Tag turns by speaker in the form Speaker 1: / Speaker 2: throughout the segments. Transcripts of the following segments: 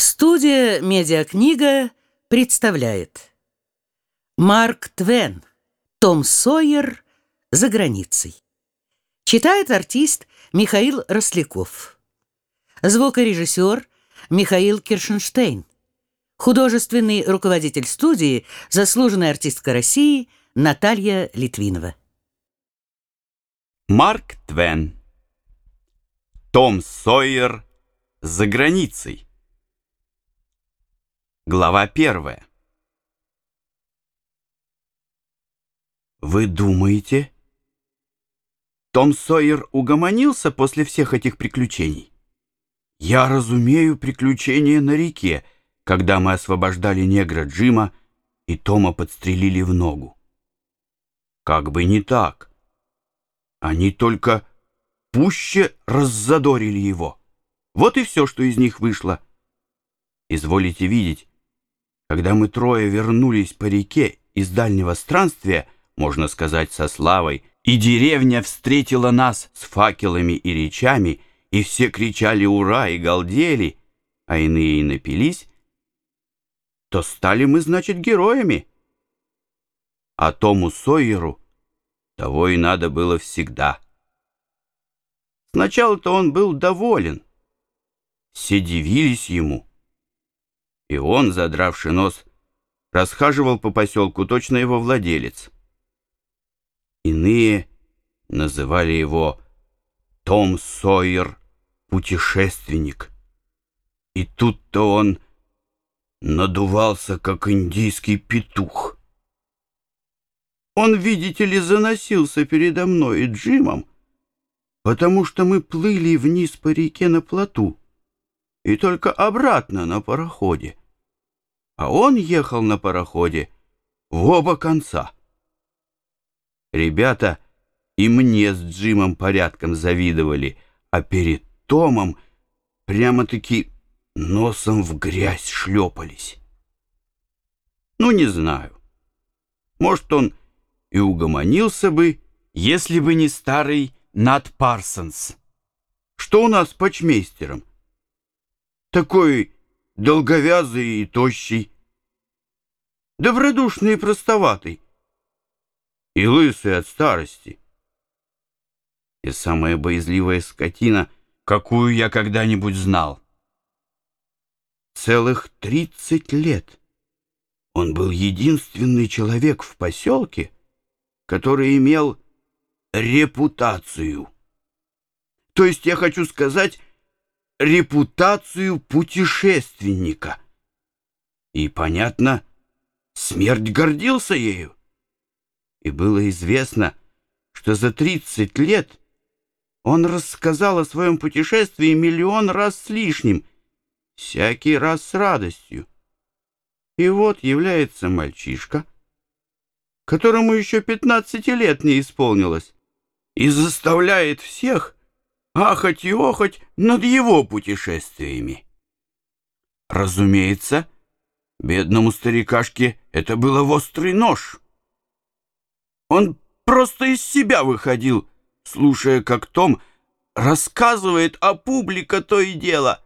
Speaker 1: Студия «Медиакнига» представляет Марк Твен «Том Сойер за границей». Читает артист Михаил Росляков. Звукорежиссер Михаил Киршенштейн. Художественный руководитель студии, заслуженная артистка России Наталья Литвинова.
Speaker 2: Марк Твен Том Сойер за границей. Глава первая. Вы думаете, Том Сойер угомонился после всех этих приключений? Я разумею приключения на реке, когда мы освобождали негра Джима и Тома подстрелили в ногу. Как бы не так. Они только пуще раззадорили его. Вот и все, что из них вышло. Изволите видеть, когда мы трое вернулись по реке из дальнего странствия, можно сказать, со славой, и деревня встретила нас с факелами и речами, и все кричали «Ура!» и галдели, а иные и напились, то стали мы, значит, героями. А Тому Сойеру того и надо было всегда. Сначала-то он был доволен. Все дивились ему — и он, задравший нос, расхаживал по поселку, точно его владелец. Иные называли его Том Сойер, путешественник. И тут-то он надувался, как индийский петух. Он, видите ли, заносился передо мной и Джимом, потому что мы плыли вниз по реке на плоту и только обратно на пароходе а он ехал на пароходе в оба конца. Ребята и мне с Джимом порядком завидовали, а перед Томом прямо-таки носом в грязь шлепались. Ну, не знаю. Может, он и угомонился бы, если бы не старый Нат Парсонс. Что у нас с почмейстером? Такой долговязый и тощий, добродушный и простоватый, и лысый от старости. И самая боязливая скотина, какую я когда-нибудь знал. Целых тридцать лет он был единственный человек в поселке, который имел репутацию. То есть я хочу сказать, репутацию путешественника. И, понятно, смерть гордился ею. И было известно, что за тридцать лет он рассказал о своем путешествии миллион раз с лишним, всякий раз с радостью. И вот является мальчишка, которому еще пятнадцати лет не исполнилось, и заставляет всех ахать и охать над его путешествиями. Разумеется, бедному старикашке это было в острый нож. Он просто из себя выходил, слушая, как Том рассказывает, а публика то и дело.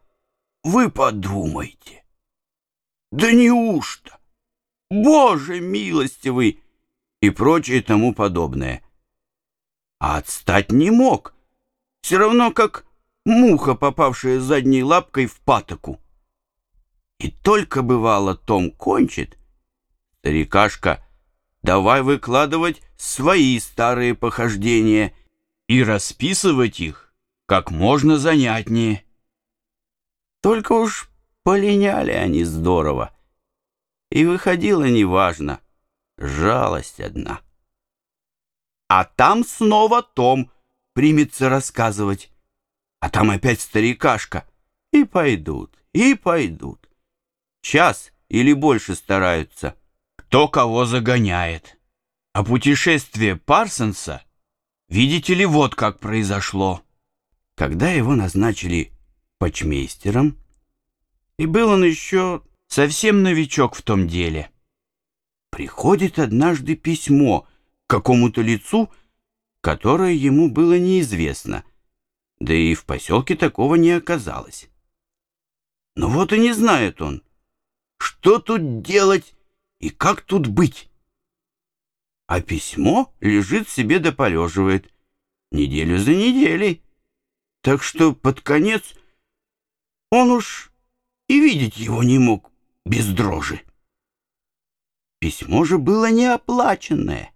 Speaker 2: Вы подумайте. Да неужто? Боже милостивый! И прочее тому подобное. А отстать не мог все равно как муха, попавшая задней лапкой в патоку. И только бывало Том кончит, старикашка, давай выкладывать свои старые похождения и расписывать их как можно занятнее. Только уж полиняли они здорово, и выходило неважно, жалость одна. А там снова Том — примется рассказывать. А там опять старикашка. И пойдут, и пойдут. Час или больше стараются. Кто кого загоняет. А путешествие Парсонса, видите ли, вот как произошло. Когда его назначили почмейстером, и был он еще совсем новичок в том деле, приходит однажды письмо к какому-то лицу, которое ему было неизвестно, да и в поселке такого не оказалось. Но вот и не знает он, что тут делать и как тут быть. А письмо лежит себе да полеживает неделю за неделей. Так что под конец он уж и видеть его не мог без дрожи. Письмо же было неоплаченное,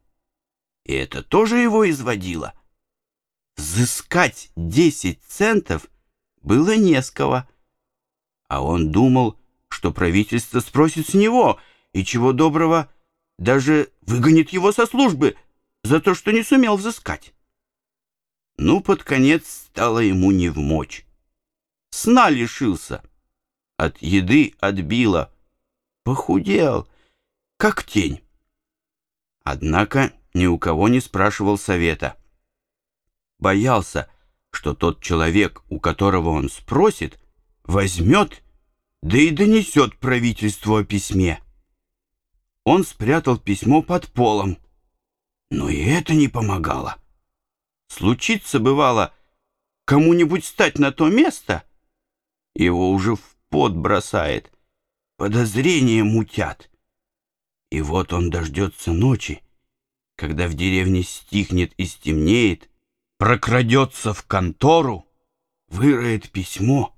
Speaker 2: и это тоже его изводило. Взыскать десять центов было не с кого, а он думал, что правительство спросит с него, и чего доброго даже выгонит его со службы за то, что не сумел взыскать. Ну, под конец стало ему не в мочь. Сна лишился, от еды отбило, похудел, как тень. Однако ни у кого не спрашивал совета. Боялся, что тот человек, у которого он спросит, возьмет, да и донесет правительству о письме. Он спрятал письмо под полом, но и это не помогало. Случится, бывало, кому-нибудь стать на то место, его уже в пот бросает, подозрения мутят. И вот он дождется ночи, когда в деревне стихнет и стемнеет, прокрадется в контору, выроет письмо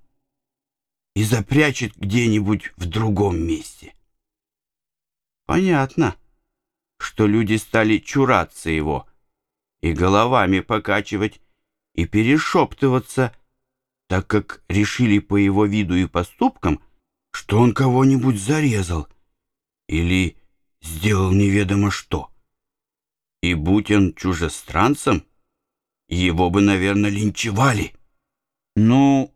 Speaker 2: и запрячет где-нибудь в другом месте. Понятно, что люди стали чураться его и головами покачивать, и перешептываться, так как решили по его виду и поступкам, что он кого-нибудь зарезал или сделал неведомо что. И будь он чужестранцем, его бы, наверное, линчевали. Ну,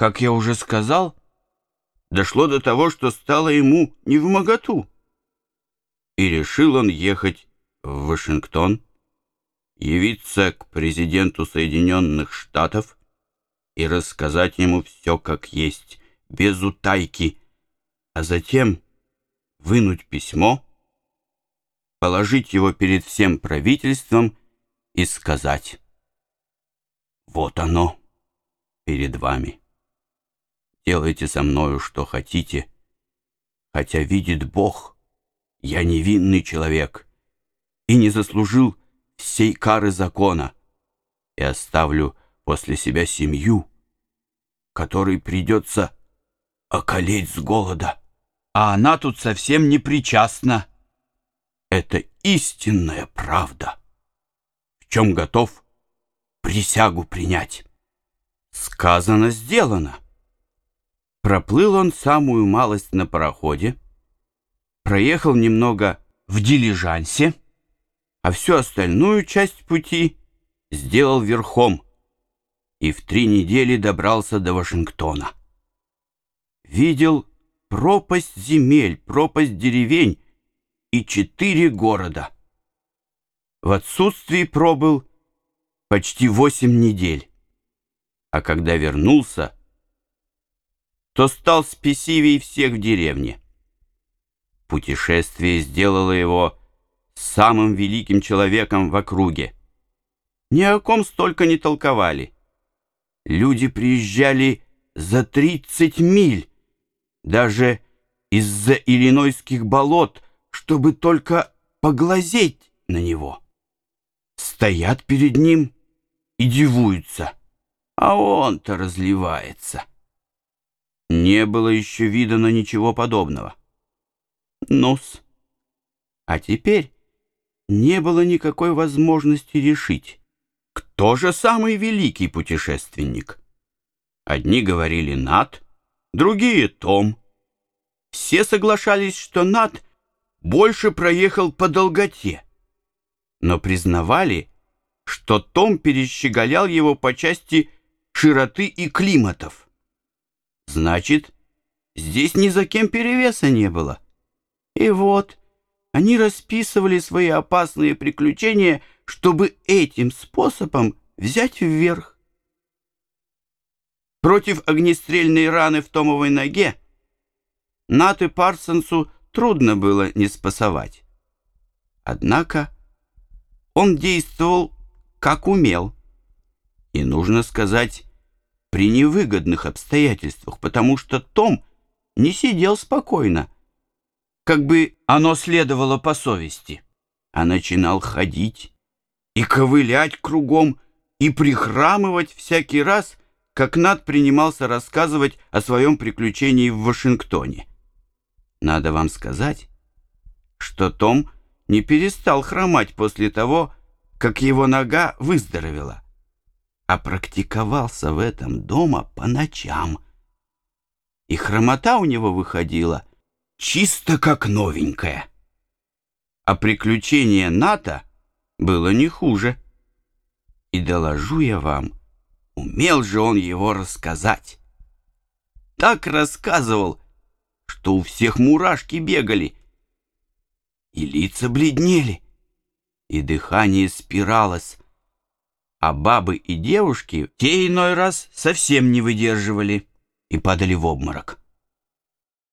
Speaker 2: как я уже сказал, дошло до того, что стало ему не в моготу. И решил он ехать в Вашингтон, явиться к президенту Соединенных Штатов и рассказать ему все как есть, без утайки, а затем вынуть письмо, положить его перед всем правительством и сказать «Вот оно перед вами. Делайте со мною, что хотите, хотя видит Бог, я невинный человек и не заслужил всей кары закона, и оставлю после себя семью, которой придется околеть с голода. А она тут совсем не причастна. Это истинная правда, в чем готов присягу принять. Сказано, сделано. Проплыл он самую малость на пароходе, проехал немного в дилижансе, а всю остальную часть пути сделал верхом и в три недели добрался до Вашингтона. Видел пропасть земель, пропасть деревень и четыре города. В отсутствии пробыл почти восемь недель, а когда вернулся, то стал спесивей всех в деревне. Путешествие сделало его самым великим человеком в округе. Ни о ком столько не толковали. Люди приезжали за 30 миль, даже из-за иллинойских болот, чтобы только поглазеть на него. Стоят перед ним и дивуются, а он-то разливается. Не было еще видано ничего подобного. Нос. А теперь не было никакой возможности решить, кто же самый великий путешественник. Одни говорили Над, другие Том. Все соглашались, что Над больше проехал по долготе, но признавали, что Том перещеголял его по части широты и климатов. Значит, здесь ни за кем перевеса не было. И вот они расписывали свои опасные приключения, чтобы этим способом взять вверх. Против огнестрельной раны в Томовой ноге Нат и Парсонсу трудно было не спасовать. Однако он действовал как умел. И, нужно сказать, при невыгодных обстоятельствах, потому что Том не сидел спокойно, как бы оно следовало по совести, а начинал ходить и ковылять кругом и прихрамывать всякий раз, как Над принимался рассказывать о своем приключении в Вашингтоне. Надо вам сказать, что Том не перестал хромать после того, как его нога выздоровела, а практиковался в этом дома по ночам. И хромота у него выходила чисто как новенькая. А приключение НАТО было не хуже. И доложу я вам, умел же он его рассказать. Так рассказывал, что у всех мурашки бегали, и лица бледнели, и дыхание спиралось, а бабы и девушки те иной раз совсем не выдерживали и падали в обморок.